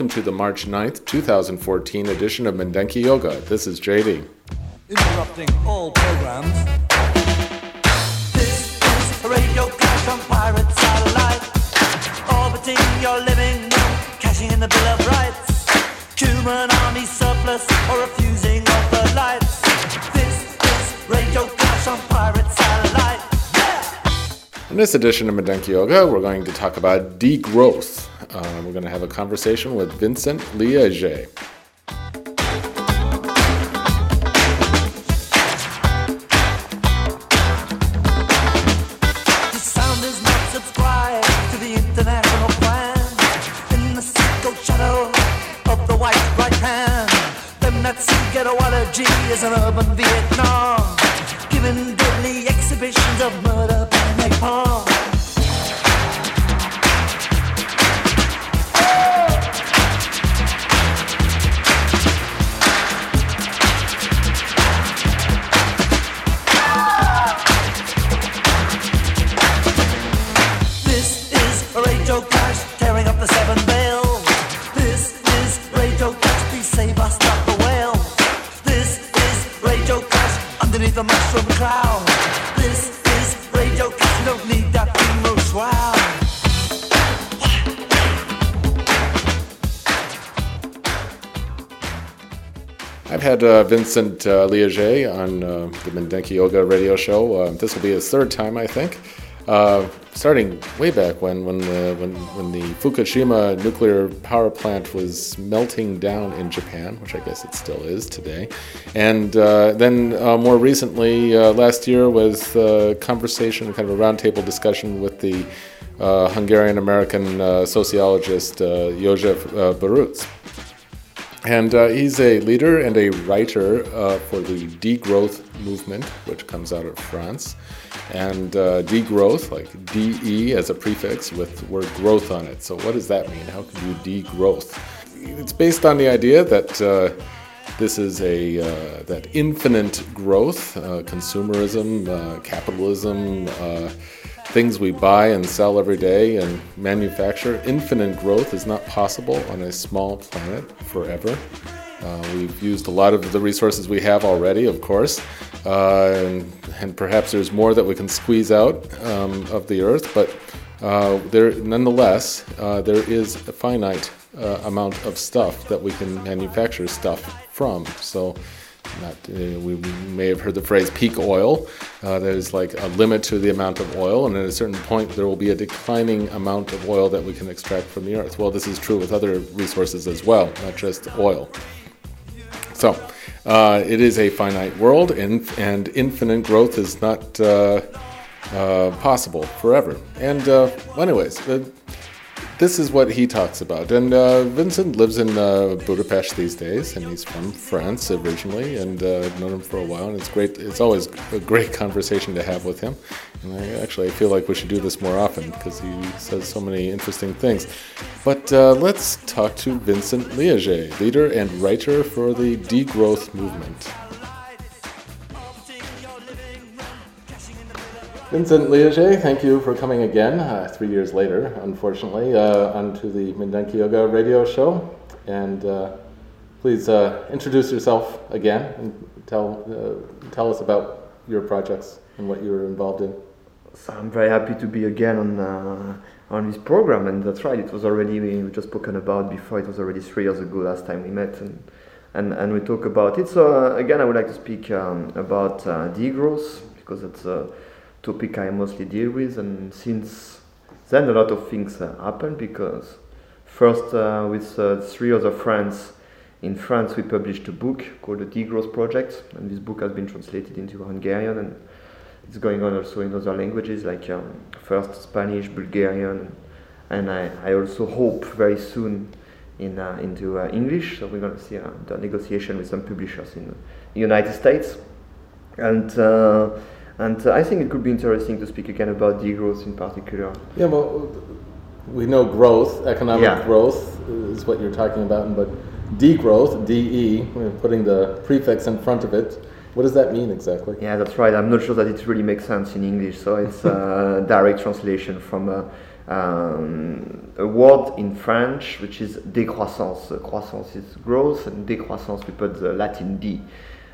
Welcome to the March 9th, 2014 edition of Mindenki Joga. This is JD. Interrupting all programs. This is a radio clash on pirate satellite. Orbiting your living room, cashing in the Bill of Rights. Human army surplus or refusing this edition of Mindenki Joga, we're going to talk about degrowth. Uh, we're going to have a conversation with Vincent an urban Vietnam, giving deadly exhibitions of murder and had uh, Vincent uh, Liegey on uh, the Mindenki Joga radio show. Uh, this will be his third time, I think. Uh, starting way back when, when the, when, when the Fukushima nuclear power plant was melting down in Japan, which I guess it still is today, and uh, then uh, more recently, uh, last year, was a conversation, kind of a roundtable discussion with the uh, Hungarian American uh, sociologist uh, uh, Barutz. And uh, he's a leader and a writer uh, for the degrowth movement, which comes out of France. And uh, degrowth, like DE as a prefix with the word growth on it. So, what does that mean? How can you degrowth? It's based on the idea that uh, this is a uh, that infinite growth, uh, consumerism, capitalism, things we buy and sell every day and manufacture. Infinite growth is not possible on a small planet forever. Uh, we've used a lot of the resources we have already, of course, uh, and, and perhaps there's more that we can squeeze out um, of the earth, but uh, there, nonetheless, uh, there is a finite uh, amount of stuff that we can manufacture stuff from. So, not, uh, we may have heard the phrase peak oil. Uh, there's like a limit to the amount of oil, and at a certain point, there will be a declining amount of oil that we can extract from the earth. Well, this is true with other resources as well, not just oil. So, uh, it is a finite world, and, and infinite growth is not uh, uh, possible forever. And, uh, anyways, this is what he talks about. And uh, Vincent lives in uh, Budapest these days, and he's from France originally, and uh, I've known him for a while. And it's great. It's always a great conversation to have with him. And I actually I feel like we should do this more often because he says so many interesting things. But uh, let's talk to Vincent Liegey, leader and writer for the degrowth movement. Vincent Liegey, thank you for coming again, uh, three years later, unfortunately, uh, onto the Mindenki Joga radio show. And uh, please uh, introduce yourself again and tell, uh, tell us about your projects and what you're involved in. So I'm very happy to be again on uh, on this program, and that's right. It was already we just spoken about before. It was already three years ago last time we met, and and, and we talk about it. So again, I would like to speak um, about degrowth because it's a topic I mostly deal with, and since then a lot of things uh, happened. Because first, uh, with uh, three other friends in France, we published a book called the Degrowth Project, and this book has been translated into Hungarian and it's going on also in other languages like um, first Spanish, Bulgarian, and I, I also hope very soon in uh, into uh, English. So we're going to see uh, the negotiation with some publishers in the United States, and uh, and I think it could be interesting to speak again about degrowth in particular. Yeah, well, we know growth, economic Yeah. growth is what you're talking about, but degrowth, DE, we're putting the prefix in front of it. What does that mean exactly? Yeah, that's right. I'm not sure that it really makes sense in English, so it's a direct translation from uh, um, a word in French which is décroissance. Uh, croissance is growth, and décroissance we put the Latin D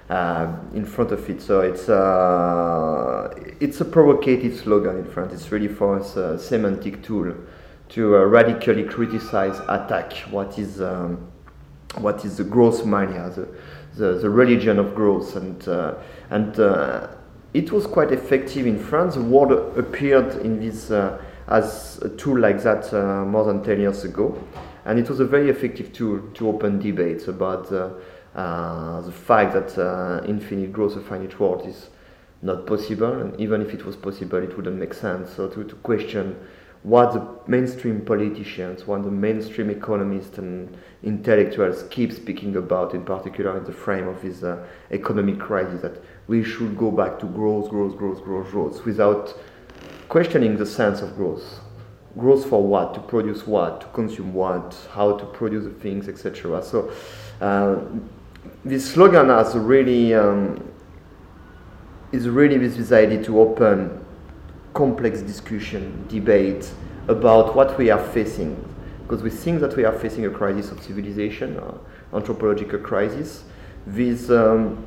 uh, in front of it. So it's uh, it's a provocative slogan in France. It's really for us a semantic tool to uh, radically criticize, attack what is um, what is the growth mania, the, the, the religion of growth, and uh, and uh, it was quite effective in France. The word appeared in this uh, as a tool like that uh, more than ten years ago, and it was a very effective tool to open debates about uh, uh, the fact that infinite growth, a finite world, is not possible, and even if it was possible, it wouldn't make sense. So to, to question what the mainstream politicians, what the mainstream economists and intellectuals keep speaking about, in particular in the frame of this uh, economic crisis, that we should go back to growth, growth, growth, growth, growth, without questioning the sense of growth. Growth for what? To produce what? To consume what? How to produce the things, etc. So, uh, this slogan has really um, is really this, this idea to open complex discussion, debate about what we are facing, because we think that we are facing a crisis of civilization, uh, anthropological crisis. This um,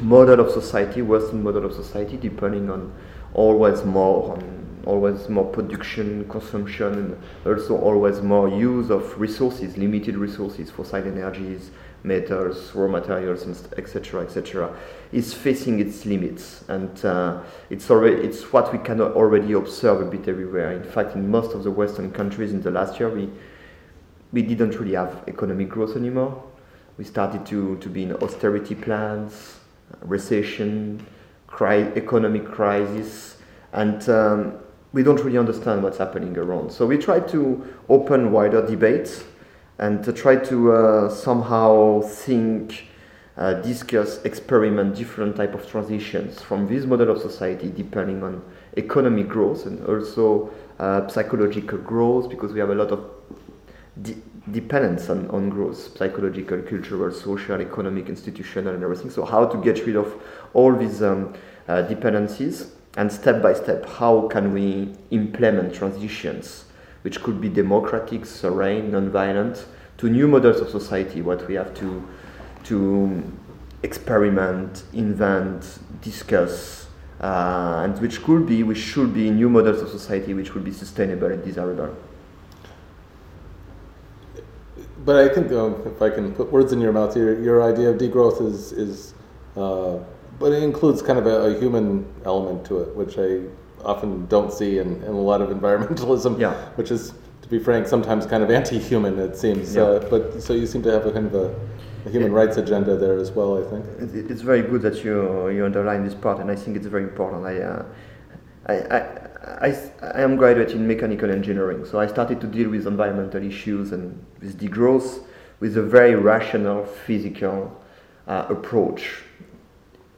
model of society, Western model of society, depending on always more on always more production, consumption, and also always more use of resources, limited resources, fossil energies, metals, raw materials, etc., etc., is facing its limits, and uh, it's already it's what we can already observe a bit everywhere. In fact, in most of the Western countries, in the last year, we we didn't really have economic growth anymore. We started to to be in austerity plans, recession, cri- economic crisis, and um, we don't really understand what's happening around. So we try to open wider debates and to try to uh, somehow think, uh, discuss, experiment different type of transitions from this model of society depending on economic growth and also uh, psychological growth because we have a lot of de- dependence on, on growth, psychological, cultural, social, economic, institutional and everything. So how to get rid of all these um, uh, dependencies and step by step, how can we implement transitions which could be democratic, serene, non-violent, to new models of society, what we have to, to experiment, invent, discuss, uh, and which could be, which should be new models of society which would be sustainable and desirable. But I think, um, if I can put words in your mouth, your, your idea of degrowth is, is uh, but it includes kind of a, a, human element to it, which I often don't see in, in a lot of environmentalism, yeah. which is, be frank, sometimes kind of anti-human. It seems. Yeah. Uh, but so you seem to have a kind of a, a human it, rights agenda there as well. I think it's very good that you you underline this part, and I think it's very important. I. Uh, I, I, I, I am graduate in mechanical engineering, so I started to deal with environmental issues and with degrowth with a very rational, physical uh, approach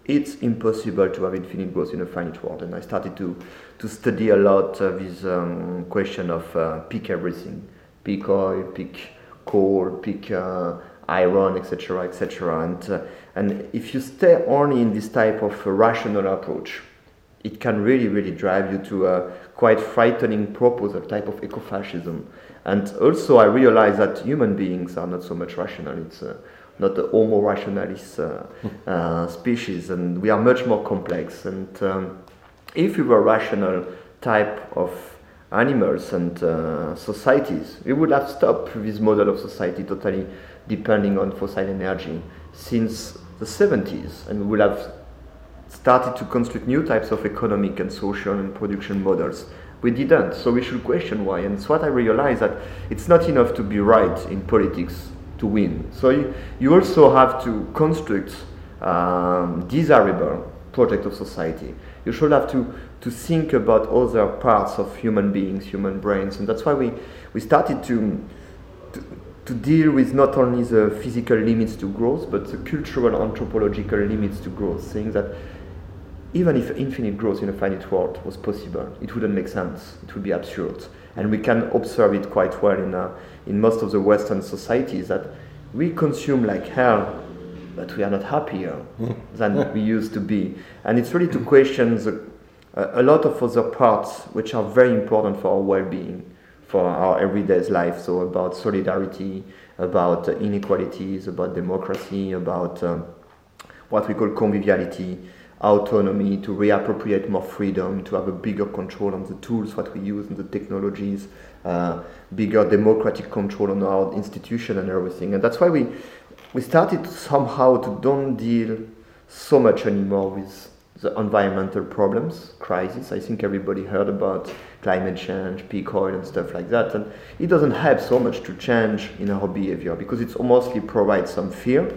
it's impossible to have infinite growth in a finite world. And I started to, to study a lot uh, this um, question of uh, pick everything, pick oil, pick coal, pick uh, iron, etc., etc. And uh, and if you stay only in this type of rational approach, it can really, really drive you to a quite frightening proposal type of ecofascism. And also, I realize that human beings are not so much rational. It's uh, not the Homo rationalis uh, uh, species, and we are much more complex. And um, if we were rational type of animals and uh, societies, we would have stopped this model of society totally depending on fossil energy since the 70s, and we would have started to construct new types of economic and social and production models. We didn't, so we should question why. And it's what I realized that it's not enough to be right in politics to win. So you, you also have to construct um, desirable project of society. You should have to, to think about other parts of human beings, human brains, and that's why we, we started to, to, to deal with not only the physical limits to growth, but the cultural, anthropological limits to growth, saying that even if infinite growth in a finite world was possible, it wouldn't make sense. It would be absurd. And we can observe it quite well in, uh, in most of the Western societies that we consume like hell, but we are not happier than we used to be. And it's really to question the, uh, a lot of other parts which are very important for our well being, for our everyday life. So about solidarity, about inequalities, about democracy, about um, what we call conviviality, autonomy, to reappropriate more freedom, to have a bigger control on the tools that we use and the technologies, uh, bigger democratic control on our institution and everything. And that's why we we started somehow to don't deal so much anymore with the environmental problems, crisis. I think everybody heard about climate change, peak oil, and stuff like that. And it doesn't help so much to change in our behavior because it mostly provides some fear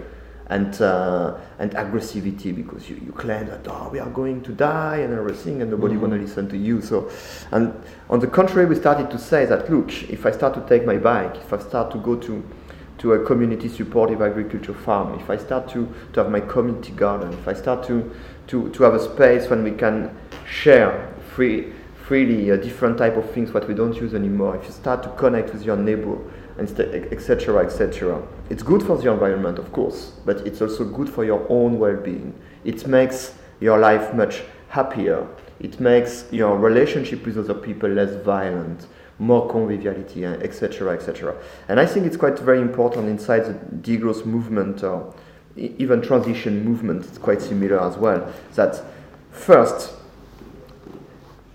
and uh, and aggressivity because you, you claim that oh we are going to die and everything and nobody mm-hmm. want to listen to you so and on the contrary we started to say that look if I start to take my bike if I start to go to to a community supportive agriculture farm if I start to, to have my community garden if I start to, to, to have a space when we can share free freely a different type of things what we don't use anymore if you start to connect with your neighbor etc., etc. It's good for the environment, of course, but it's also good for your own well-being. It makes your life much happier. It makes your relationship with other people less violent, more conviviality, uh, etc., etc. And I think it's quite very important inside the degrowth movement or even transition movement. It's quite similar as well. That first,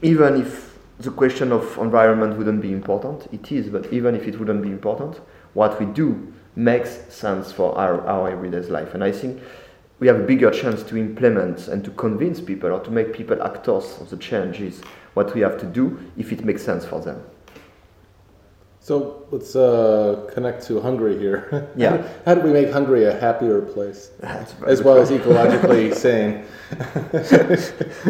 even if the question of environment wouldn't be important. It is, but even if it wouldn't be important, what we do makes sense for our, our everyday life. And I think we have a bigger chance to implement and to convince people or to make people actors of the changes what we have to do if it makes sense for them. So let's uh, connect to Hungary here. Yeah. How do we make Hungary a happier place, as well as ecologically sane?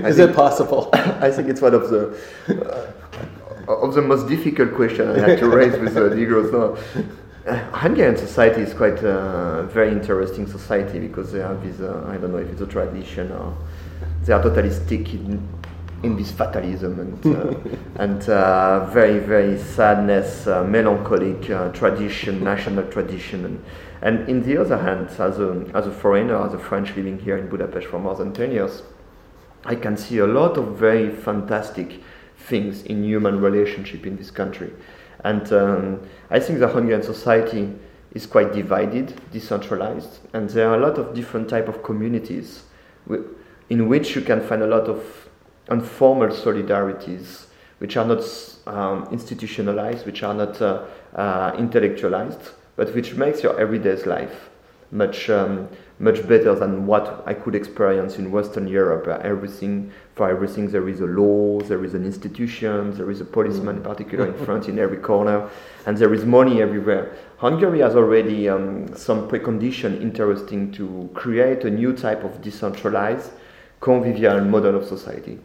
Is it possible? I think it's one of the uh, of the most difficult questions I had to raise with the Negroes. No. Uh, Hungarian society is quite a very interesting society because they have this, uh, I don't know if it's a tradition or they are totally stick in in this fatalism and, uh, and uh, very, very sadness, uh, melancholic uh, tradition, national tradition. And, and in the other hand, as a, as a foreigner, as a French living here in Budapest for more than 10 years, I can see a lot of very fantastic things in human relationship in this country. And um, I think the Hungarian society is quite divided, decentralized, and there are a lot of different type of communities in which you can find a lot of informal solidarities, which are not um, institutionalized, which are not uh, uh, intellectualized, but which makes your everyday life much um, much better than what I could experience in Western Europe. Uh, everything for everything there is a law, there is an institution, there is a policeman, in particular in France, in every corner, and there is money everywhere. Hungary has already um, some precondition interesting to create a new type of decentralized, convivial model of society.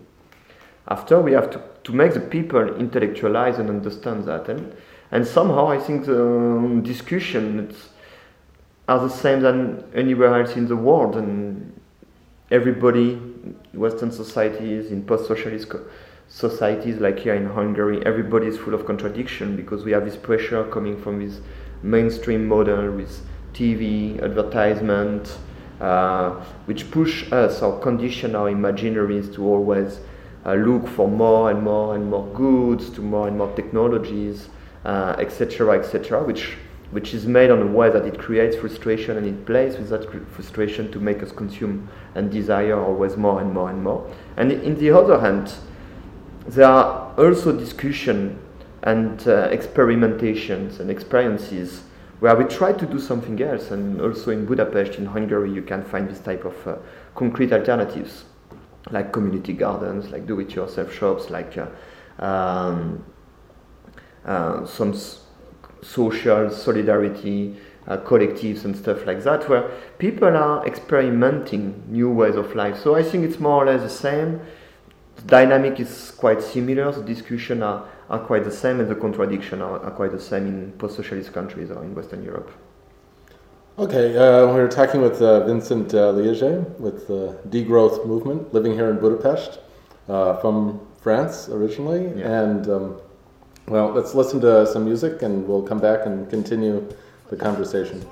After, we have to, to make the people intellectualize and understand that. And, and somehow, I think the um, discussions are the same than anywhere else in the world. And everybody, Western societies, in post-socialist societies like here in Hungary, everybody is full of contradiction because we have this pressure coming from this mainstream model with TV, advertisement, uh, which push us or condition our imaginaries to always look for more and more and more goods, to more and more technologies, etc., uh, etc., et which which is made on a way that it creates frustration and it plays with that frustration to make us consume and desire always more and more and more. And in the other hand, there are also discussion and uh, experimentations and experiences where we try to do something else. And also in Budapest, in Hungary, you can find this type of uh, concrete alternatives like community gardens, like do-it-yourself shops, like uh, um, uh, some s- social solidarity uh, collectives and stuff like that, where people are experimenting new ways of life. So I think it's more or less the same. The dynamic is quite similar. The discussion are, are quite the same, and the contradiction are, are quite the same in post-socialist countries or in Western Europe. Okay, uh, we are talking with uh, Vincent uh, Liegey with the Degrowth Movement, living here in Budapest, uh, from France originally. Yeah. And um, well, let's listen to some music and we'll come back and continue the conversation.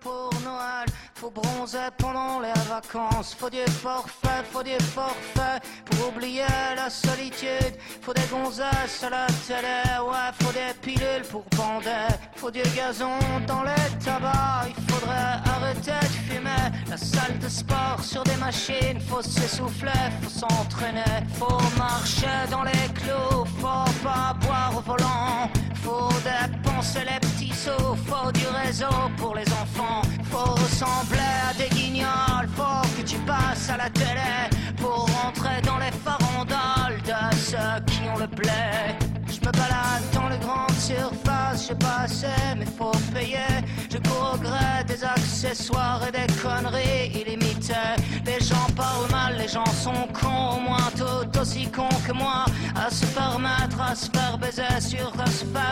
Pour Noël, faut bronzer pendant les vacances, faut du forfait, faut du forfait pour oublier la solitude, faut des gonzesses à la télé, ouais, faut des pilules pour bander, faut du gazon dans les tabacs, il faudrait arrêter de fumer, la salle de sport sur des machines, faut s'essouffler, faut s'entraîner, faut marcher dans les clous, faut pas boire au volant, faut dépenser les petits sous, faut réseau pour les enfants, faut ressembler à des guignols, faut que tu passes à la télé pour rentrer dans les farandoles de ceux qui ont le blé. Je me balade dans les grandes surfaces, j'ai pas assez, mais faut payer. Je cours des accessoires et des conneries illimitées. Les gens parlent mal, les gens sont cons, au moins tout aussi cons que moi. À se permettre, à se faire baiser, sur à se faire.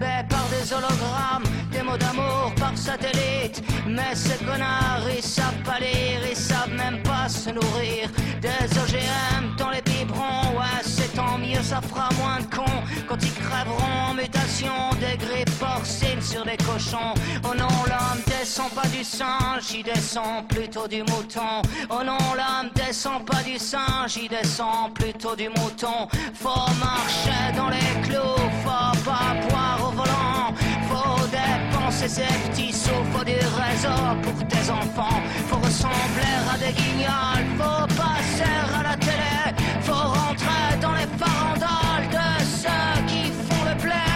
Par des hologrammes, des mots d'amour par satellite. Mais ces connards, ils savent pas lire, ils savent même pas se nourrir. Des OGM dans les ouais, c'est tant mieux, ça fera moins de cons quand ils crèveront en mutation des grippes porcines sur des cochons. Oh non, l'homme descend pas du singe, il descend plutôt du mouton. Oh non, l'homme descend pas du singe, il descend plutôt du mouton. Faut marcher dans les clous, faut pas boire au volant, faut dépenser ses petits sous, faut du réseau pour tes enfants, faut ressembler à des guignols, faut passer à la faut rentrer dans les farandoles de ceux qui font le blé.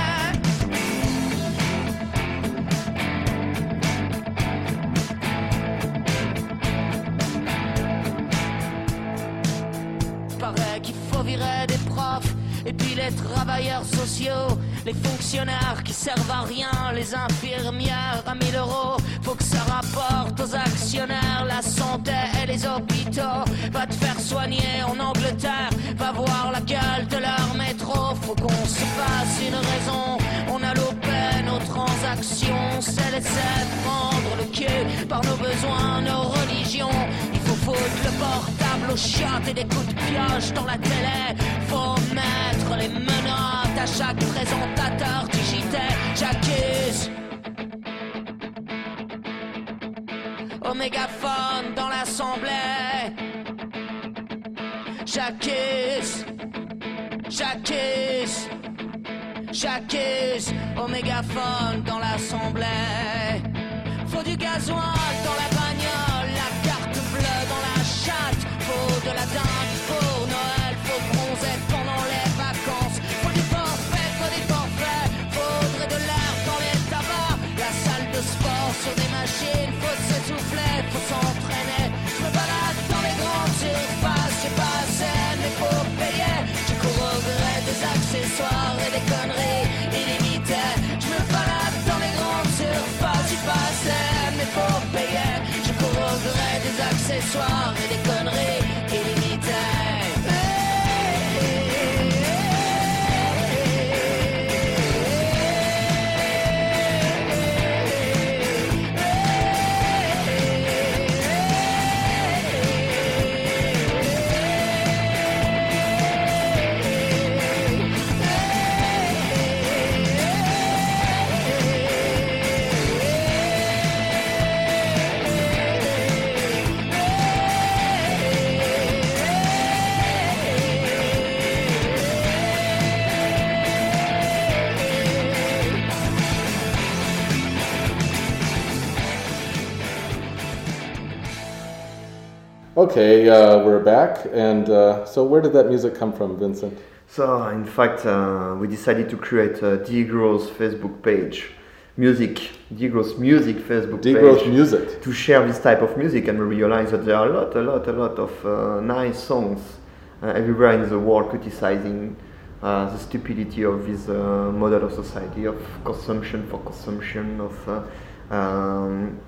Paraît qu'il faut virer des profs et puis les travailleurs sociaux, les fonctionnaires qui servent à rien, les infirmières à 1000 euros. Faut que ça aux actionnaires la santé et les hôpitaux. Va te faire soigner en Angleterre, va voir la gueule de leur métro. Faut qu'on se fasse une raison. On a loupé nos transactions, c'est laisser prendre le cul par nos besoins, nos religions. Il faut foutre le portable au chiottes et des coups de pioche dans la télé. Faut mettre les menottes à chaque présentateur du JT. J'accuse. Au dans l'assemblée. J'accuse. J'accuse. J'accuse. Au dans l'assemblée. Faut du gasoil dans la bagnole, la carte bleue dans la chatte. Faut de la dinde sport sur des machines, faut s'essouffler, faut s'entraîner. Okay, uh, we're back. And uh, so, where did that music come from, Vincent? So, in fact, uh, we decided to create a Degrowth Facebook page, music, Degrowth music Facebook Degrowth page, music. to share this type of music, and we realized that there are a lot, a lot, a lot of uh, nice songs uh, everywhere in the world criticizing uh, the stupidity of this uh, model of society of consumption for consumption of. Uh, um,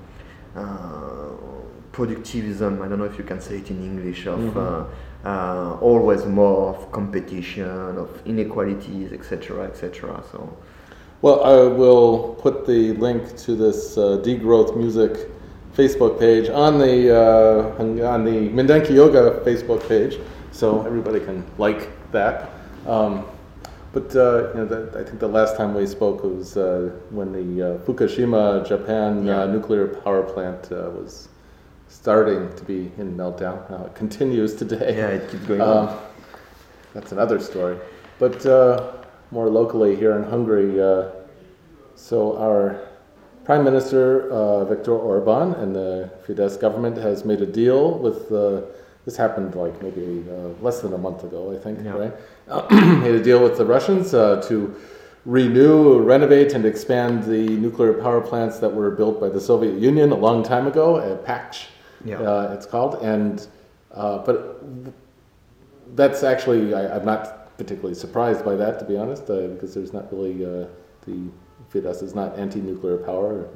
uh, productivism. I don't know if you can say it in English. Of uh, uh, always more of competition, of inequalities, etc., etc. So Well, I will put the link to this uh, Degrowth Music Facebook page on the uh, on the Mindenki Joga Facebook page, so everybody can like that. Um, But uh, you know, the, I think the last time we spoke was uh, when the uh, Fukushima, Japan uh, nuclear power plant uh, was starting to be in meltdown. Now it continues today. Yeah, it keeps going Um, on. that's another story. But uh, more locally here in Hungary, uh, so our Prime Minister uh, Viktor Orban and the Fidesz government has made a deal with. Uh, this happened like maybe uh, less than a month ago, I think, Yeah. right? made a deal with the Russians uh, to renew, renovate, and expand the nuclear power plants that were built by the Soviet Union a long time ago, uh, Paks, Yeah. uh, it's called. And uh, but that's actually I, I'm not particularly surprised by that, to be honest, uh, because there's not really uh, the Fidesz is not anti-nuclear power,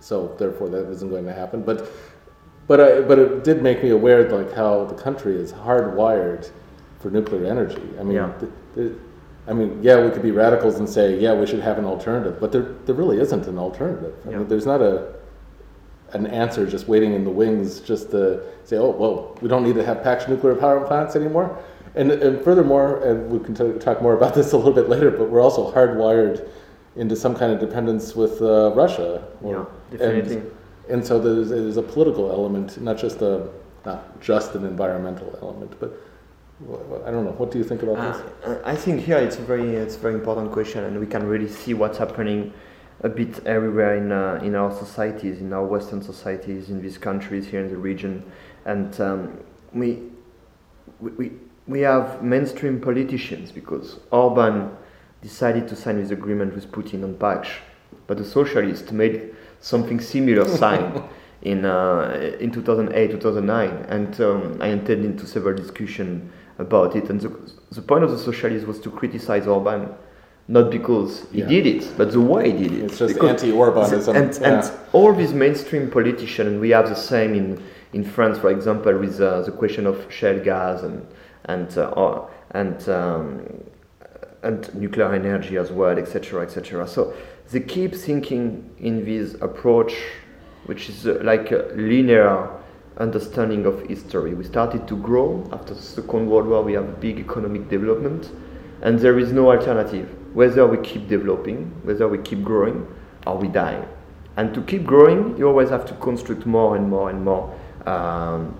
so therefore that isn't going to happen. But but I, but it did make me aware like how the country is hardwired for nuclear energy. I mean, Yeah. the, the, I mean, yeah, we could be radicals and say, yeah, we should have an alternative, but there there really isn't an alternative. I Yeah. mean, there's not a an answer just waiting in the wings just to say, oh, well, we don't need to have Paks nuclear power plants anymore. And, and furthermore, and we can t- talk more about this a little bit later, but we're also hardwired into some kind of dependence with uh, Russia. Yeah, And- definitely. And, so there's, there's a political element, not just a not just an environmental element. But I don't know. What do you think about this? Uh, I think here it's a very it's a very important question, and we can really see what's happening a bit everywhere in uh, in our societies, in our Western societies, in these countries here in the region, and um, we, we we have mainstream politicians because Orban decided to sign his agreement with Putin on Paks, but the socialists made something similar sign in uh, in 2008 2009, and um, I entered into several discussion about it. And the, the point of the socialists was to criticize Orban, not because he Yeah. did it, but the way he did it. It's just anti-Orbanism, And, yeah. and all these mainstream politicians, and we have the same in, in France, for example, with uh, the question of shale gas and and uh, and um, and nuclear energy as well, etc., etc. So they keep thinking in this approach, which is uh, like a linear understanding of history. We started to grow after the Second World War. We have a big economic development, and there is no alternative. Whether we keep developing, whether we keep growing, or we die. And to keep growing, you always have to construct more and more and more um,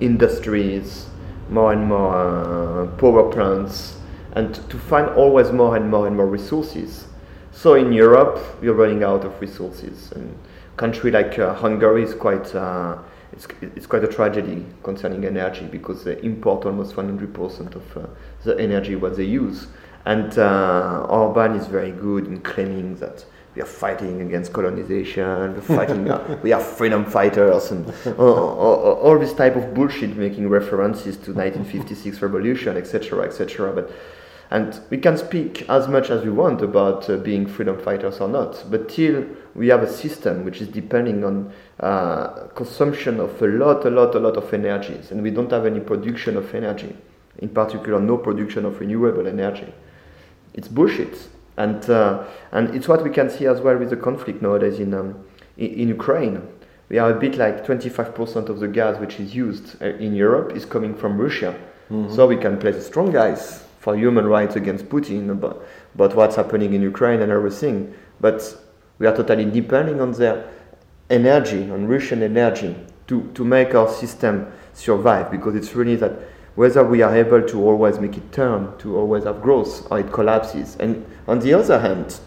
industries, more and more uh, power plants, and to find always more and more and more resources. So in Europe, we're running out of resources, and a country like uh, Hungary is quite uh, it's, it's quite a tragedy concerning energy because they import almost 100% of uh, the energy what they use. And uh, Orban is very good in claiming that we are fighting against colonization, we're fighting, uh, we are freedom fighters, and uh, all, all this type of bullshit, making references to 1956 revolution, etc., etc. But and we can speak as much as we want about uh, being freedom fighters or not, but till we have a system which is depending on uh, consumption of a lot, a lot, a lot of energies, and we don't have any production of energy, in particular, no production of renewable energy. It's bullshit, and uh, and it's what we can see as well with the conflict nowadays in um, in, in Ukraine. We are a bit like 25% of the gas which is used uh, in Europe is coming from Russia. So we can play the strong guys for human rights against Putin but, about what's happening in Ukraine and everything. But we are totally depending on their energy, on Russian energy, to, to make our system survive because it's really that whether we are able to always make it turn, to always have growth, or it collapses. And on the other hand,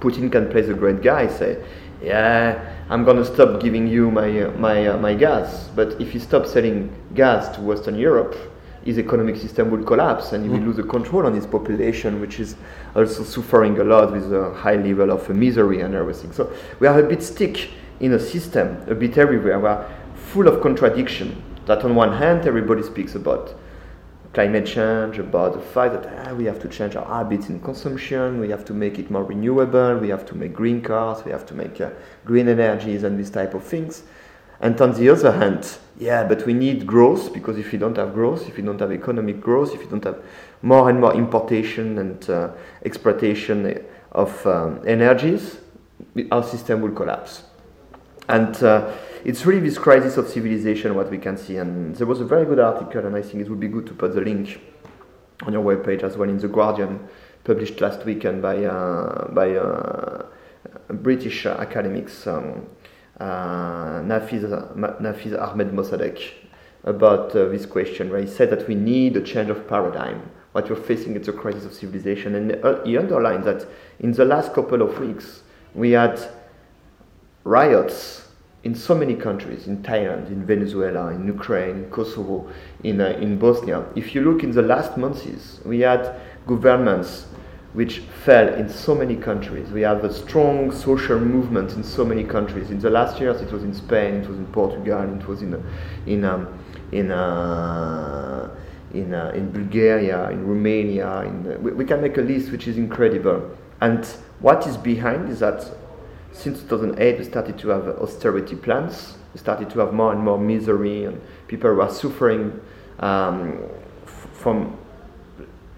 Putin can play the great guy, say, yeah, I'm gonna stop giving you my uh, my uh, my gas. But if he stops selling gas to Western Europe, his economic system will collapse, and he will lose the control on his population, which is also suffering a lot with a high level of misery and everything. So we are a bit stuck in a system, a bit everywhere. We are full of contradiction. That on one hand, everybody speaks about climate change, about the fact that ah, we have to change our habits in consumption, we have to make it more renewable, we have to make green cars, we have to make uh, green energies and this type of things. And on the other hand, yeah, but we need growth because if you don't have growth, if you don't have economic growth, if you don't have more and more importation and uh, exploitation of um, energies, our system will collapse. And uh, it's really this crisis of civilization what we can see. And there was a very good article, and I think it would be good to put the link on your webpage as well in the Guardian, published last weekend by uh, by uh, British academics um, uh, Nafeez, Nafeez Ahmed Mosaddeq about uh, this question, where he said that we need a change of paradigm. What we're facing is a crisis of civilization, and uh, he underlined that in the last couple of weeks we had riots in so many countries, in Thailand, in Venezuela, in Ukraine, in Kosovo, in, uh, in Bosnia. If you look in the last months, we had governments which fell in so many countries. We have a strong social movement in so many countries. In the last years, it was in Spain, it was in Portugal, it was in in um, in uh, in, uh, in Bulgaria, in Romania. In, uh, we, we, can make a list which is incredible. And what is behind is that since 2008, we started to have austerity plans. We started to have more and more misery, and people were suffering um, from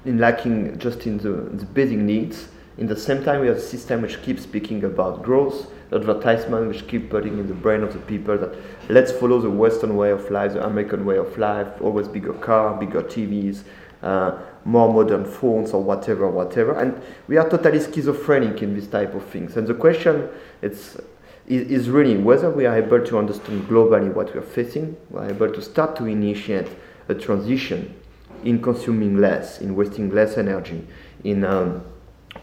in lacking just in the, the basic needs. In the same time, we have a system which keeps speaking about growth, advertisement which keep putting in the brain of the people that let's follow the Western way of life, the American way of life, always bigger car, bigger TVs, uh, more modern phones or whatever, whatever. And we are totally schizophrenic in this type of things. And the question it's, is, is really whether we are able to understand globally what we are facing, we are able to start to initiate a transition in consuming less, in wasting less energy, in um,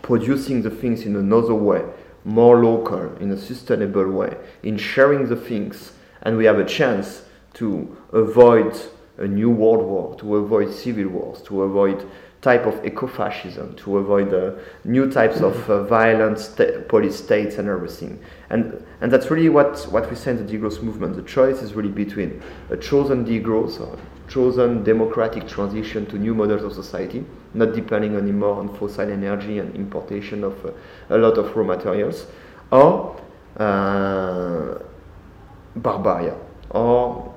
producing the things in another way, more local, in a sustainable way, in sharing the things, and we have a chance to avoid a new world war, to avoid civil wars, to avoid type of ecofascism, to avoid uh, new types of uh, violent sta- police states and everything. And, and that's really what, what we say in the degrowth movement. The choice is really between a chosen degrowth, or chosen democratic transition to new models of society, not depending anymore on fossil energy and importation of uh, a lot of raw materials, or uh, barbaria, or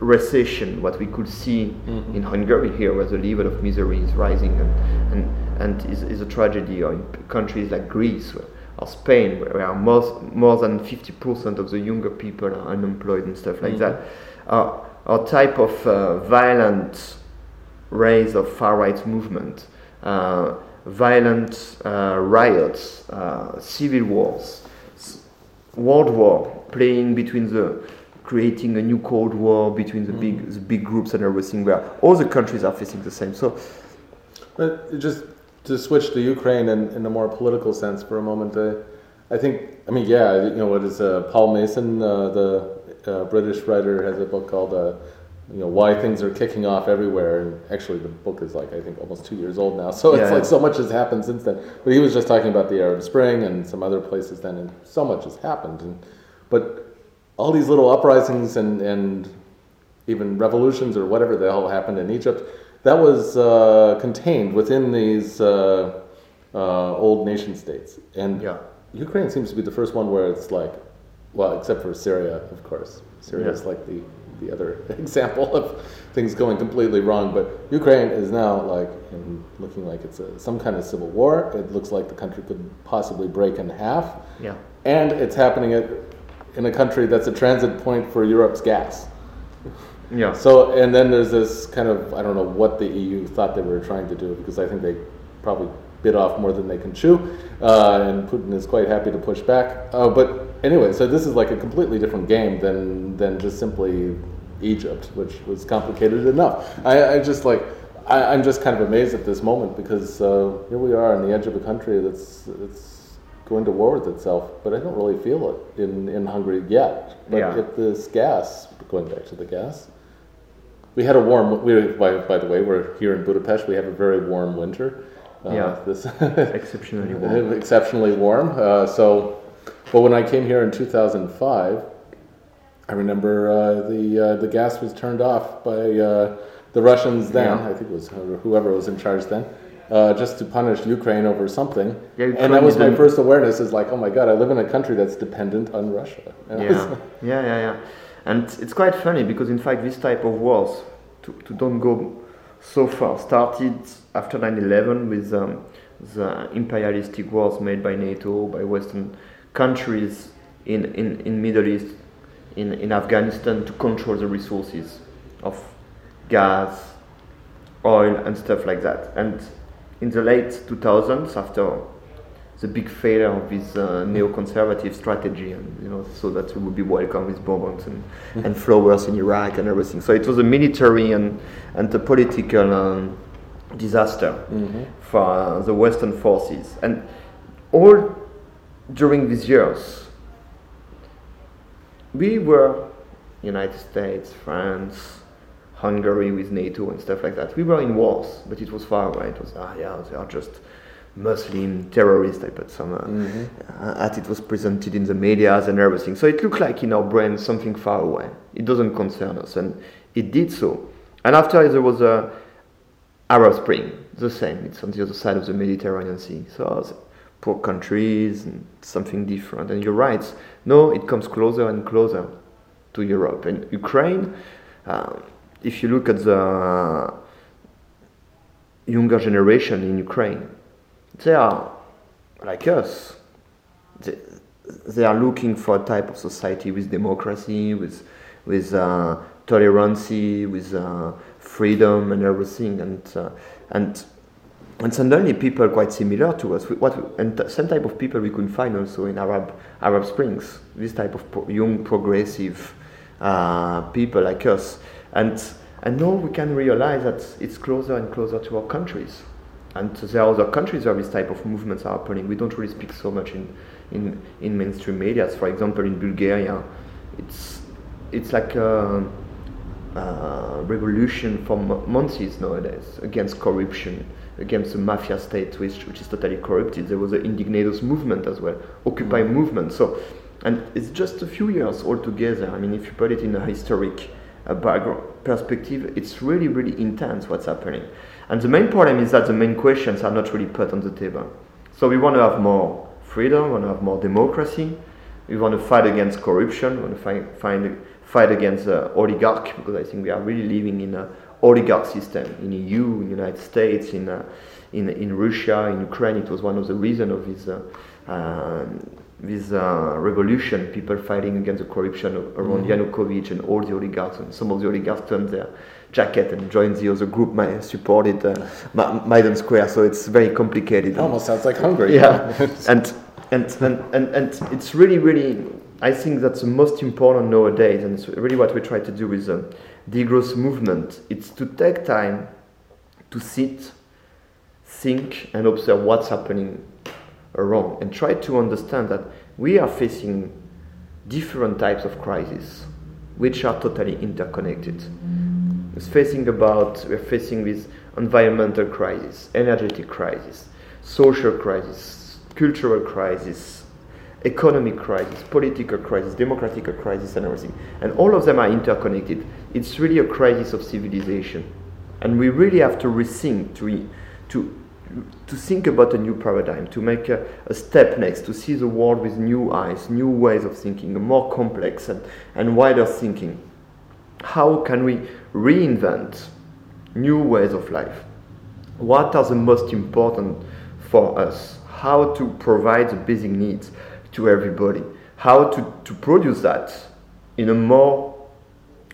recession, what we could see mm-hmm. in Hungary here, where the level of misery is rising and, and, and is, is a tragedy, or in countries like Greece or Spain, where more, more than 50% of the younger people are unemployed and stuff like mm-hmm. that, uh, or type of uh, violent rise of far right movement, uh, violent uh, riots, uh, civil wars, world war playing between the creating a new cold war between the mm. big the big groups and everything where all the countries are facing the same. So but just to switch to Ukraine in, in a more political sense for a moment uh, I think I mean yeah you know what is uh, Paul Mason uh, the uh, British writer has a book called uh, you know why things are kicking off everywhere. And actually the book is like i think almost two years old now. So it's yeah. like so much has happened since then. But he was just talking about the arab spring and some other places then and so much has happened. And but all these little uprisings and, and even revolutions or whatever the hell happened in Egypt, that was uh, contained within these uh, uh, old nation states. And yeah. Ukraine seems to be the first one where it's like, well, except for Syria, of course. Syria is like the, the other example of things going completely wrong. But Ukraine is now like looking like it's a, some kind of civil war. It looks like the country could possibly break in half. Yeah. And it's happening at in a country that's a transit point for Europe's gas. Yeah. So, and then there's this kind of, I don't know what the EU thought they were trying to do because I think they probably bit off more than they can chew, uh, and Putin is quite happy to push back. Uh, but anyway, so this is like a completely different game than than just simply Egypt, which was complicated enough. I, I just like. I, am just kind of amazed at this moment because uh, here we are on the edge of a country that's it's going to war with itself, but I don't really feel it in, in Hungary yet. But yeah. if this gas, going back to the gas, we had a warm. We by, by the way, we're here in Budapest. We have a very warm winter. Uh, yeah, this exceptionally warm. exceptionally warm. Uh, so, but when I came here in 2005, I remember uh, the uh, the gas was turned off by uh, the Russians then. Yeah. I think it was whoever was in charge then uh, just to punish Ukraine over something. Yeah, and that was my first awareness is like, oh my god, I live in a country that's dependent on Russia. Yeah, yeah, yeah, yeah. And it's quite funny because in fact this type of wars, to, to don't go so far, started after 9-11 with um, the imperialistic wars made by NATO, by Western countries in, in, in Middle East, in, in Afghanistan to control the resources of gas, oil and stuff like that. And in the late 2000s, after the big failure of his uh, neoconservative strategy, and you know, so that we would be welcome with bonbons and, and flowers in Iraq and everything. So it was a military and and a political um, disaster for uh, the Western forces, and all during these years, we were United States, France, Hungary with NATO and stuff like that. We were in wars, but it was far away. It was ah yeah, they are just Muslim terrorists. I put some uh, uh, as it was presented in the medias and everything. So it looked like in our brain something far away. It doesn't concern us, and it did so. And after there was a Arab Spring, the same. It's on the other side of the Mediterranean Sea. So poor countries and something different. And you're right. No, it comes closer and closer to Europe. And Ukraine, uh, if you look at the younger generation in Ukraine, they are like us. They, they are looking for a type of society with democracy, with with uh, tolerance, with uh, freedom and everything, and uh, and and suddenly people quite similar to us. What and same type of people we could find also in Arab Arab Springs. This type of pro- young progressive uh, people like us, and and now we can realize that it's closer and closer to our countries. And there are other countries where this type of movements are happening. We don't really speak so much in, in, in mainstream media. For example, in Bulgaria, it's it's like a, a revolution for mo- months nowadays against corruption, against the mafia state, which which is totally corrupted. There was an Indignados movement as well, Occupy mm. movement. So, and it's just a few years altogether. I mean, if you put it in a historic uh, background perspective, it's really really intense what's happening. And the main problem is that the main questions are not really put on the table. So we want to have more freedom, we want to have more democracy, we want to fight against corruption, we want to find, find fight against uh, oligarch because I think we are really living in an oligarch system in EU, in United States, in uh, in in Russia, in Ukraine. It was one of the reasons of this. Uh, um, this uh, revolution, people fighting against the corruption around Yanukovych and all the oligarchs, and some of the oligarchs turned their jacket and joined the other group, my, supported uh, Ma- Maidan Square. So it's very complicated. Almost sounds like Hungary. Yeah, and, and, and, and, and it's really, really, I think that's the most important nowadays, and it's really what we try to do with the degrowth movement. It's to take time to sit, think, and observe what's happening around, and try to understand that we are facing different types of crises, which are totally interconnected. It's facing about we're facing this environmental crisis, energetic crisis, social crisis, cultural crisis, economic crisis, political crisis, democratic crisis, and everything. And all of them are interconnected. It's really a crisis of civilization, and we really have to rethink, to to to think about a new paradigm, to make a, a, step next, to see the world with new eyes, new ways of thinking, a more complex and, and wider thinking. How can we reinvent new ways of life? What are the most important for us? How to provide the basic needs to everybody? How to, to produce that in a more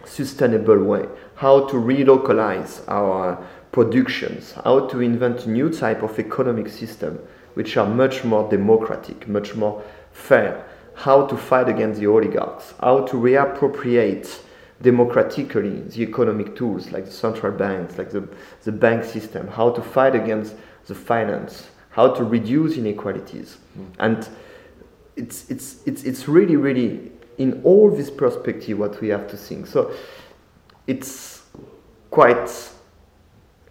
sustainable way? How to relocalize our productions, how to invent a new type of economic system which are much more democratic, much more fair, how to fight against the oligarchs, how to reappropriate democratically the economic tools like the central banks, like the, the bank system, how to fight against the finance, how to reduce inequalities. Mm. And it's, it's, it's, it's really, really in all this perspective what we have to think. So it's quite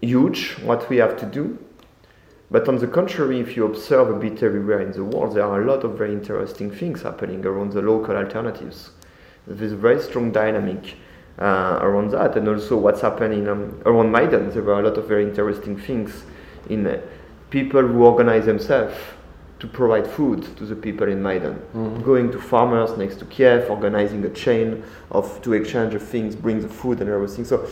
huge what we have to do. But on the contrary, if you observe a bit everywhere in the world, there are a lot of very interesting things happening around the local alternatives. There's a very strong dynamic uh, around that, and also what's happening um, around Maidan. There were a lot of very interesting things in uh, people who organize themselves to provide food to the people in Maidan, mm-hmm. going to farmers next to Kiev, organizing a chain of to exchange of things, bring the food and everything. So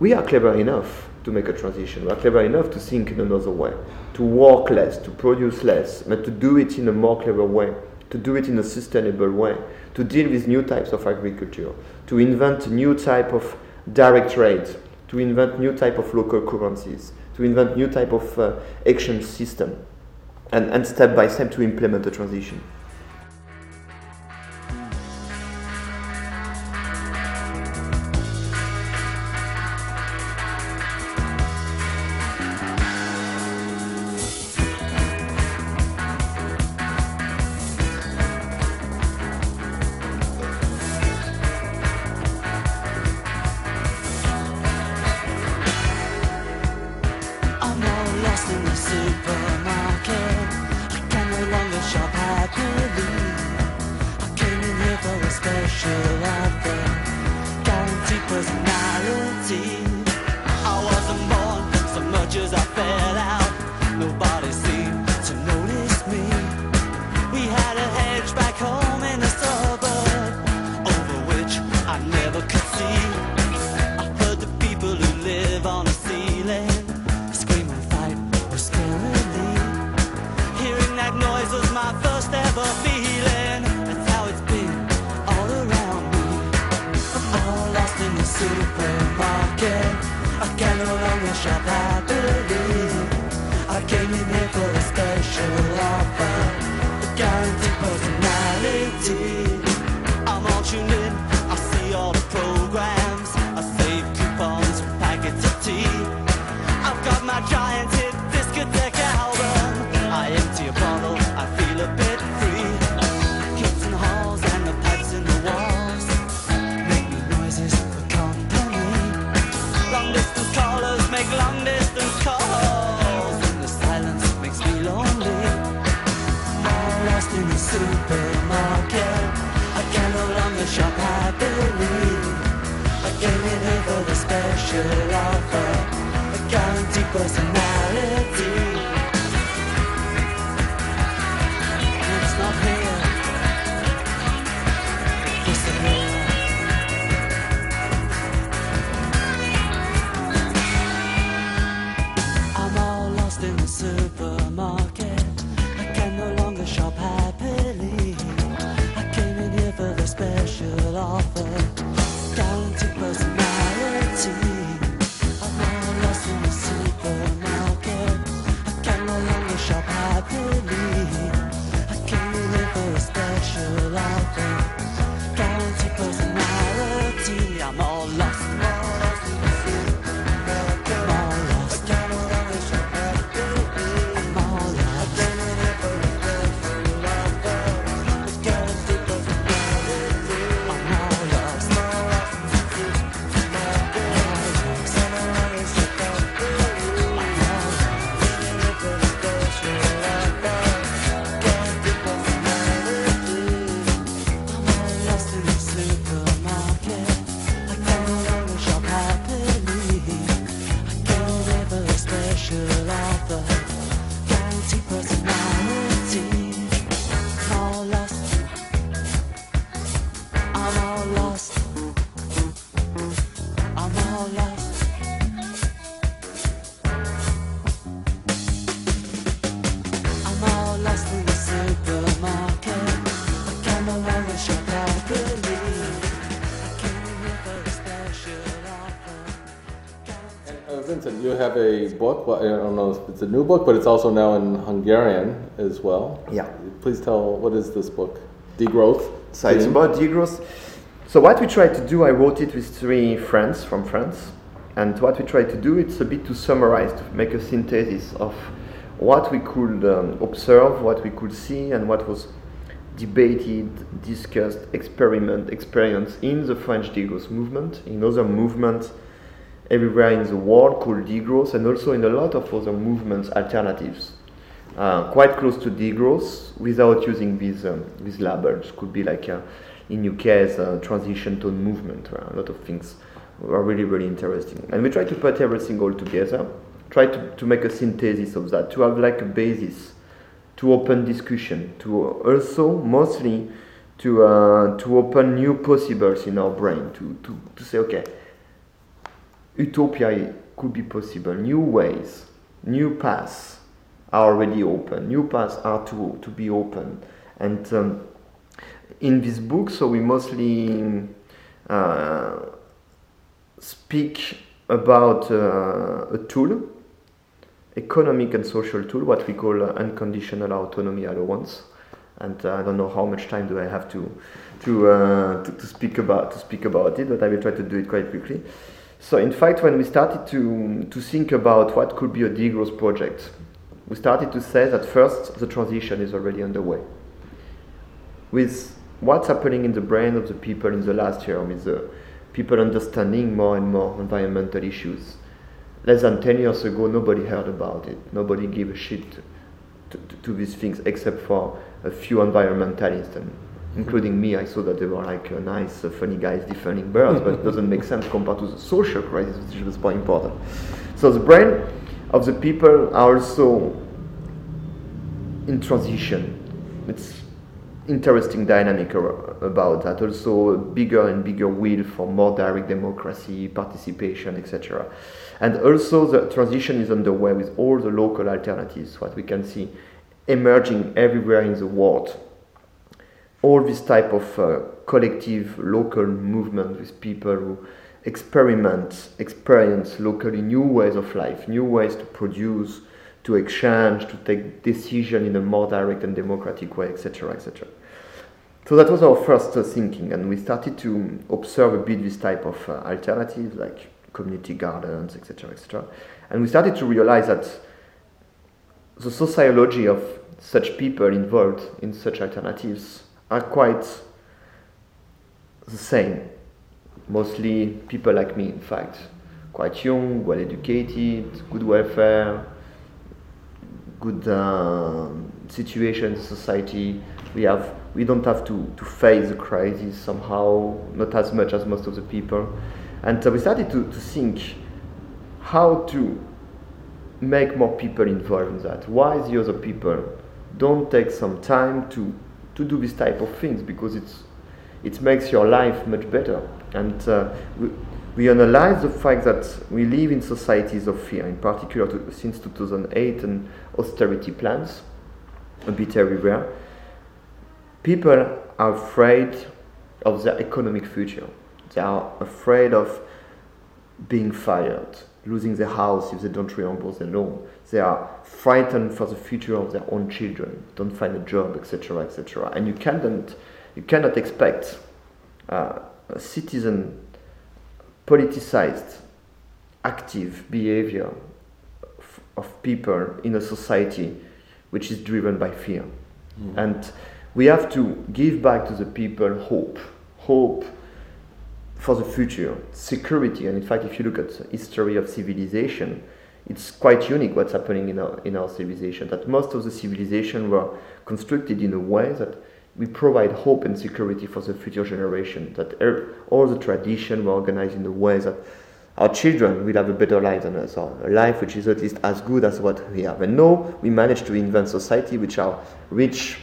we are clever enough to make a transition. We are clever enough to think in another way, to work less, to produce less, but to do it in a more clever way, to do it in a sustainable way, to deal with new types of agriculture, to invent new type of direct trade, to invent new type of local currencies, to invent new type of uh, exchange system, and, and step by step to implement the transition. Guaranteed personality. Have a book. Well, I don't know if it's a new book, but it's also now in Hungarian as well. Yeah. Please tell what is this book? Degrowth. So it's about degrowth. So what we tried to do, I wrote it with three friends from France, and what we tried to do, it's a bit to summarize, to make a synthesis of what we could um, observe, what we could see, and what was debated, discussed, experiment, experienced in the French degrowth movement, in other movements everywhere in the world called degrowth, and also in a lot of other movements, alternatives uh, quite close to degrowth without using these um, these labels. Could be like uh, in UK's uh, transition tone movement, a lot of things are really really interesting. And we try to put everything all together, try to, to make a synthesis of that, to have like a basis to open discussion, to also mostly to uh, to open new possibles in our brain, to, to, to say okay, utopia could be possible, new ways, new paths are already open. New paths are to, to be open. And um, in this book, so we mostly uh, speak about uh, a tool, economic and social tool, what we call unconditional autonomy allowance. And uh, I don't know how much time do I have to to, uh, to to speak about to speak about it, but I will try to do it quite quickly. So in fact, when we started to to think about what could be a degrowth project, we started to say that first the transition is already underway. With what's happening in the brain of the people in the last year, with the people understanding more and more environmental issues. Less than 10 years ago, nobody heard about it. Nobody gave a shit to, to, to these things except for a few environmentalists, and including me. I saw that they were like uh, nice, uh, funny guys defending birds, but it doesn't make sense compared to the social crisis, which is more important. So the brain of the people are also in transition. It's interesting dynamic about that. Also, a bigger and bigger will for more direct democracy, participation, etc. And also, the transition is underway with all the local alternatives, what we can see emerging everywhere in the world. All this type of uh, collective local movement with people who experiment, experience locally new ways of life, new ways to produce, to exchange, to take decision in a more direct and democratic way, etc., etc. So that was our first uh, thinking, and we started to observe a bit this type of uh, alternatives like community gardens, etc., etc. And we started to realize that the sociology of such people involved in such alternatives are quite the same. Mostly people like me, in fact, quite young, well educated, good welfare, good uh, situation in society. We have we don't have to, to face the crisis somehow, not as much as most of the people. And so we started to, to think how to make more people involved in that. Why the other people don't take some time to, to do this type of things because it's, it makes your life much better. And uh, we, we analyze the fact that we live in societies of fear, in particular to, since 2008 and austerity plans, a bit everywhere. People are afraid of their economic future. They are afraid of being fired, losing their house if they don't reimburse their loan. They are frightened for the future of their own children, don't find a job, etc., etc. And you cannot, you cannot expect uh, a citizen politicized, active behavior of, of people in a society which is driven by fear. And we have to give back to the people hope, hope for the future, security. And in fact, if you look at the history of civilization, it's quite unique what's happening in our, in our civilization. That most of the civilization were constructed in a way that we provide hope and security for the future generation. That er, all the tradition were organized in a way that our children will have a better life than us, or a life which is at least as good as what we have. And now we manage to invent society which are rich,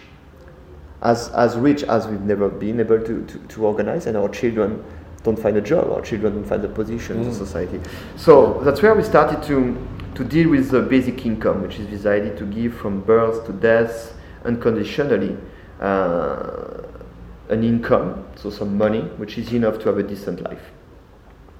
as, as rich as we've never been able to, to, to organize, and our children don't find a job, our children don't find a position in society. So that's where we started to, to deal with the basic income, which is this idea to give from birth to death unconditionally uh, an income, so some money, which is enough to have a decent life.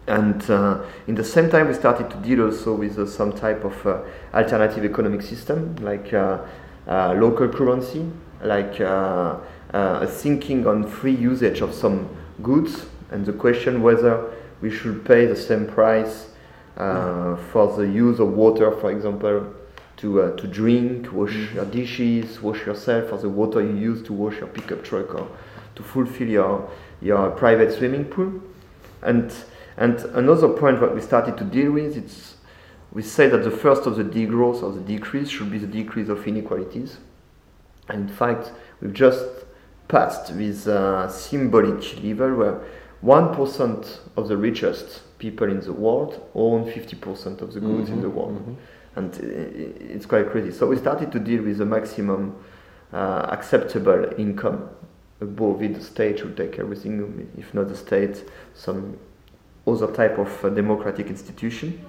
And uh, in the same time, we started to deal also with uh, some type of uh, alternative economic system, like uh, uh, local currency, like uh, uh, a thinking on free usage of some goods, and the question whether we should pay the same price uh, for the use of water, for example, to, uh, to drink, wash your dishes, wash yourself, or the water you use to wash your pickup truck or to fulfill your, your private swimming pool. And, and another point that we started to deal with, it's, we say that the first of the degrowth or the decrease should be the decrease of inequalities. And in fact, we've just passed this uh, symbolic level where 1% of the richest people in the world own 50% of the goods in the world. And i- i- it's quite crazy. So we started to deal with the maximum uh, acceptable income. Above it, the state should take everything, if not the state, some other type of uh, democratic institution.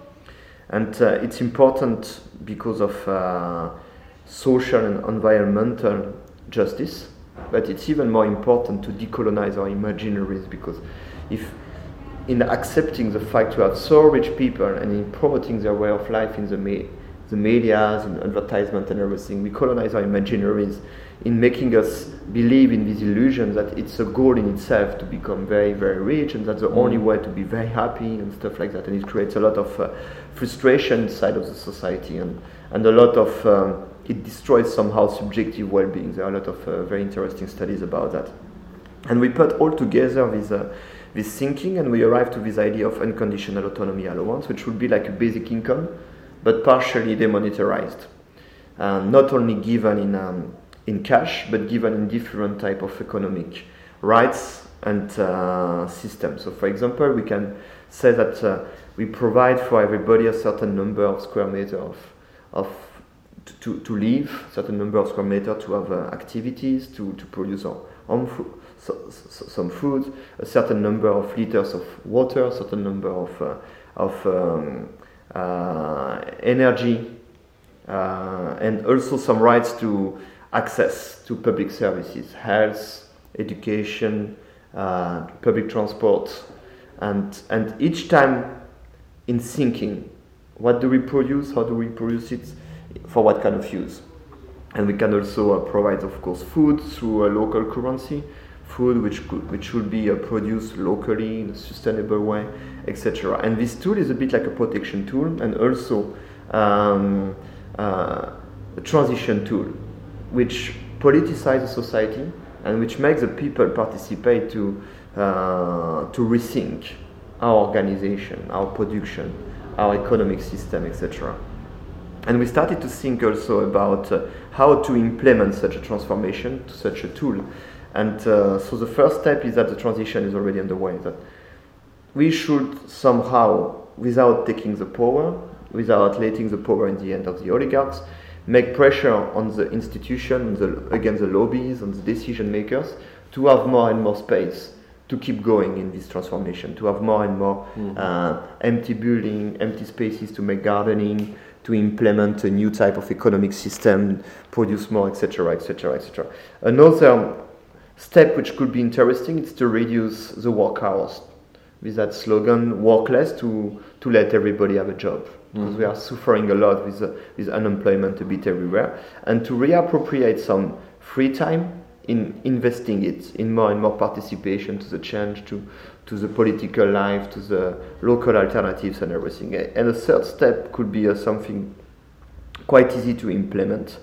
And uh, it's important because of uh, social and environmental justice, but it's even more important to decolonize our imaginaries because if in accepting the fact to have so rich people and in promoting their way of life in the, me- the medias, in advertisement and everything. We colonize our imaginaries in making us believe in this illusion that it's a goal in itself to become very, very rich and that's the only way to be very happy and stuff like that. And it creates a lot of uh, frustration inside of the society and, and a lot of, um, it destroys somehow subjective well being. There are a lot of uh, very interesting studies about that. And we put all together this, uh, this thinking and we arrive to this idea of unconditional autonomy allowance, which would be like a basic income, but partially demonetarized. Uh, not only given in, um, in cash, but given in different type of economic rights and uh, systems. So, for example, we can say that uh, we provide for everybody a certain number of square meter of, of to, to live, certain number of square meter to have uh, activities, to, to produce our own food, so, so, some food, a certain number of liters of water, a certain number of, uh, of um, uh, energy, uh, and also some rights to access to public services, health, education, uh, public transport, and, and each time in thinking, what do we produce, how do we produce it, for what kind of use. And we can also uh, provide, of course, food through a local currency, food which could, which should be uh, produced locally in a sustainable way, etc. And this tool is a bit like a protection tool and also um, uh, a transition tool, which politicizes society and which makes the people participate to uh, to rethink our organization, our production, our economic system, etc. And we started to think also about uh, how to implement such a transformation to such a tool. And uh, so the first step is that the transition is already underway. That we should somehow, without taking the power, without letting the power in the hand of the oligarchs, make pressure on the institution, the, against the lobbies, on the decision makers, to have more and more space to keep going in this transformation, to have more and more mm-hmm. uh, empty building, empty spaces to make gardening, to implement a new type of economic system, produce more, etc., etc., etc. Another step which could be interesting is to reduce the work hours with that slogan "work less" to to let everybody have a job because mm. we are suffering a lot with uh, with unemployment a bit everywhere, and to reappropriate some free time in investing it in more and more participation to the change, to to the political life, to the local alternatives and everything. And a third step could be uh, something quite easy to implement.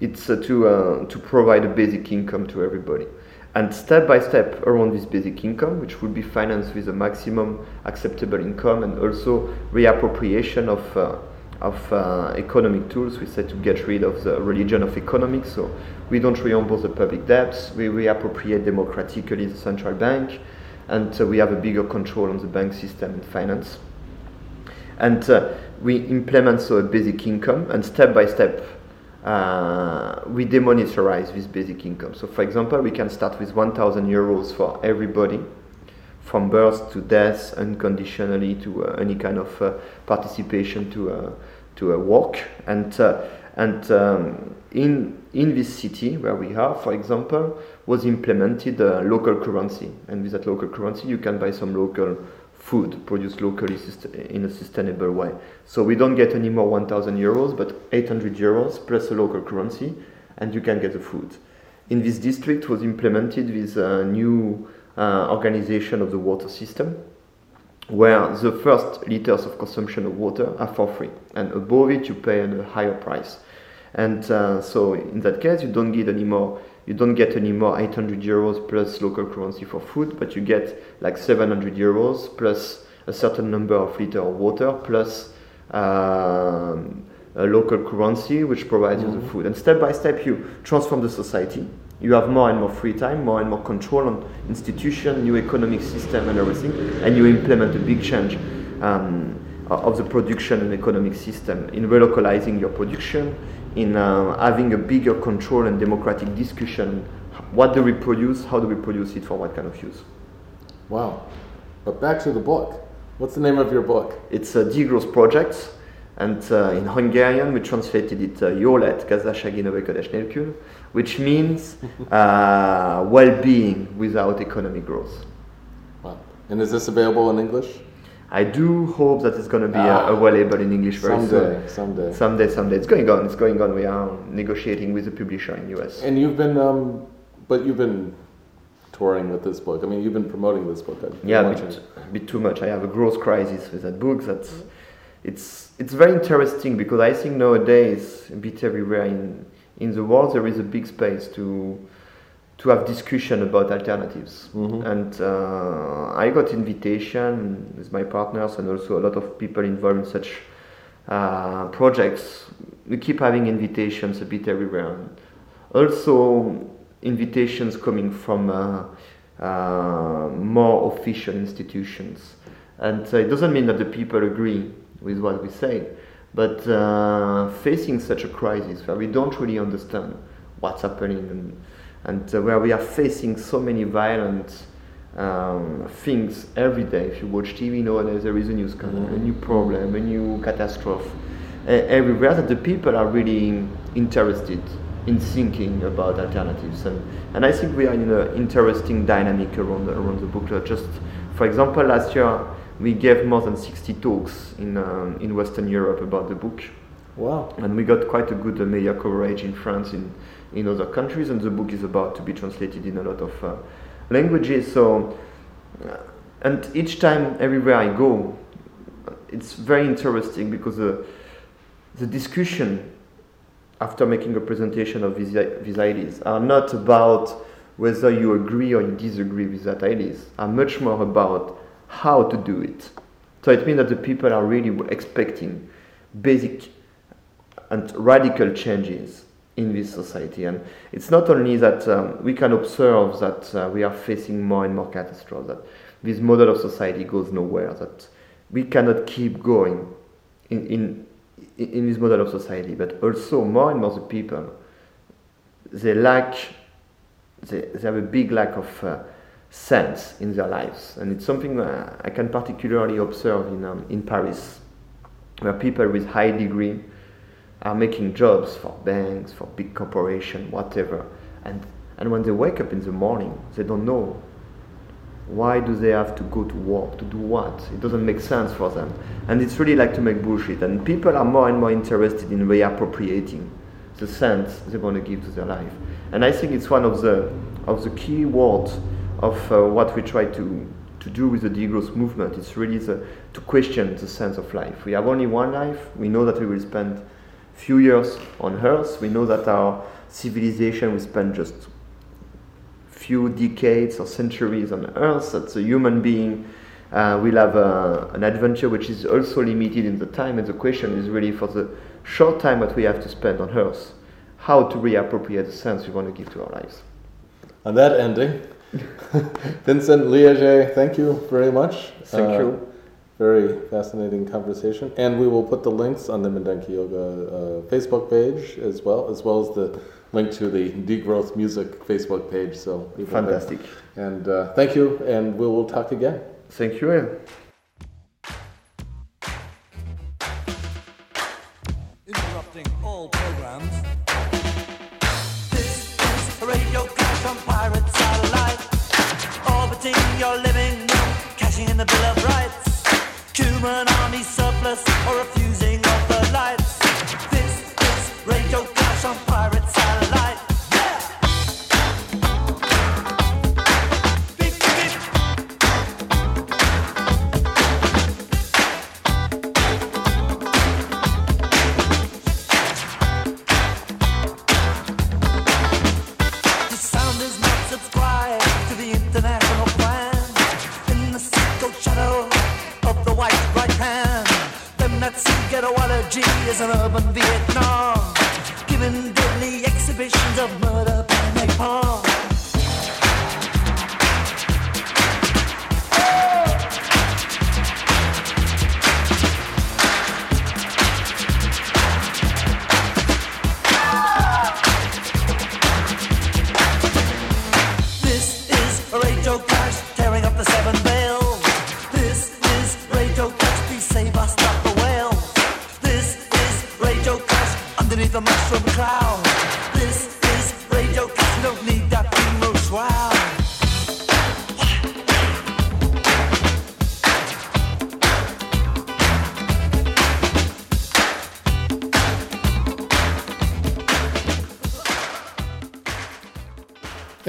It's uh, to, uh, to provide a basic income to everybody. And step by step around this basic income, which would be financed with a maximum acceptable income and also reappropriation of, uh, of uh, economic tools. We said to get rid of the religion of economics. So we don't reimburse the public debts, we reappropriate democratically the central bank and uh, we have a bigger control on the bank system and finance. And uh, we implement so a basic income, and step by step, uh, we demonetize this basic income. So, for example, we can start with 1,000 euros for everybody, from birth to death, unconditionally to uh, any kind of uh, participation to uh, to a work, and and um, in, in this city where we are, for example, was implemented a local currency. And with that local currency, you can buy some local food produced locally in a sustainable way. So we don't get any more 1,000 euros, but 800 euros plus a local currency, and you can get the food. In this district was implemented this uh, new uh, organization of the water system, where the first liters of consumption of water are for free, and above it you pay a higher price. And uh, so in that case, you don't get any more. You don't get any more 800 euros plus local currency for food, but you get like 700 euros plus a certain number of liter of water plus um, a local currency which provides mm-hmm. you the mm-hmm. food. And step by step, you transform the society. You have more and more free time, more and more control on institution, new economic system, and everything, and you implement a big change. Um, of the production and economic system in relocalizing your production, in uh, having a bigger control and democratic discussion. What do we produce? How do we produce it? For what kind of use? Wow. But back to the book. What's the name of your book? It's uh, Degrowth Projects. And uh, in Hungarian, we translated it uh, Jólét gazdasági növekedés nélkül, which means uh, well-being without economic growth. Wow. And is this available in English? I do hope that it's going to be Ah. available in English very Someday, soon. someday. Someday, someday. It's going on. It's going on. We are negotiating with the publisher in US. And you've been, um, but you've been touring with this book. I mean, you've been promoting this book. I've Yeah, a bit, a bit too much. I have a growth crisis with that book. That's it's it's very interesting because I think nowadays, a bit everywhere in in the world, there is a big space to to have discussion about alternatives. And uh, I got invitation with my partners and also a lot of people involved in such uh, projects. We keep having invitations a bit everywhere. Also, invitations coming from uh, uh, more official institutions. And uh, it doesn't mean that the people agree with what we say, but uh, facing such a crisis where we don't really understand what's happening and, and uh, where we are facing so many violent um, things every day. If you watch TV nowadays, there is a new scandal, a new problem, a new catastrophe uh, everywhere that the people are really interested in thinking about alternatives. And, and I think we are in an interesting dynamic around the, around the book. Just for example, last year we gave more than 60 talks in, um, in Western Europe about the book. Wow. And we got quite a good uh, media coverage in France, in, in other countries, and the book is about to be translated in a lot of uh, languages. So, uh, and each time, everywhere I go, it's very interesting because the, the discussion after making a presentation of these, these ideas are not about whether you agree or you disagree with that ideas, are much more about how to do it. So it means that the people are really expecting basic and radical changes in this society. And it's not only that um, we can observe that uh, we are facing more and more catastrophes, that this model of society goes nowhere, that we cannot keep going in, in, in this model of society, but also more and more the people, they lack, they, they have a big lack of uh, sense in their lives. And it's something uh, I can particularly observe in, um, in Paris, where people with high degree are making jobs for banks, for big corporation, whatever. And, and when they wake up in the morning, they don't know why do they have to go to work, to do what? It doesn't make sense for them. And it's really like to make bullshit. And people are more and more interested in reappropriating the sense they want to give to their life. And I think it's one of the, of the key words of uh, what we try to, to do with the degrowth movement. It's really the, to question the sense of life. We have only one life. We know that we will spend few years on Earth. We know that our civilization will spend just few decades or centuries on Earth. That the human being uh, will have uh, an adventure which is also limited in the time. And the question is really for the short time that we have to spend on Earth, how to reappropriate the sense we want to give to our lives. On that ending, Vincent Liegey, thank you very much. Thank Uh, you. Very fascinating conversation, and we will put the links on the Mindenki Joga uh, Facebook page as well, as well as the link to the Degrowth Music Facebook page. So people can- Fantastic. And uh, thank you, and we will talk again. Thank you. Interrupting all programs. This is a radio clash on pirate satellite. Orbiting your living room, cashing in the Bill of Rights. Human army surplus or refusing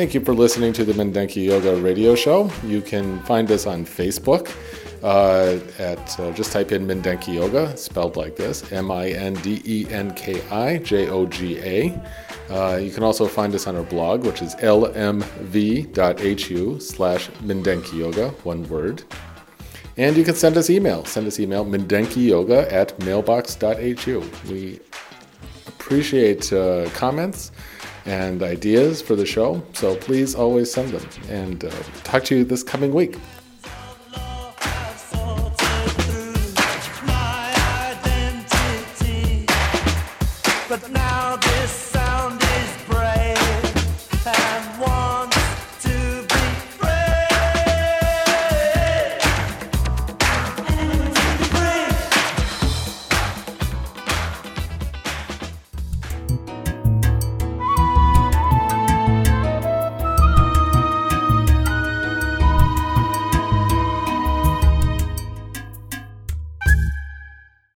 Thank you for listening to the Mindenki Joga radio show. You can find us on Facebook uh, at uh, just type in Mindenki Joga, spelled like this M I N D E N K I J O G A. Uh, you can also find us on our blog, which is lmv.hu slash Mindenki Joga, one word. And you can send us email. Send us email, mindenkijoga at mailbox.hu. We appreciate uh, comments and ideas for the show, so please always send them. And uh, talk to you this coming week.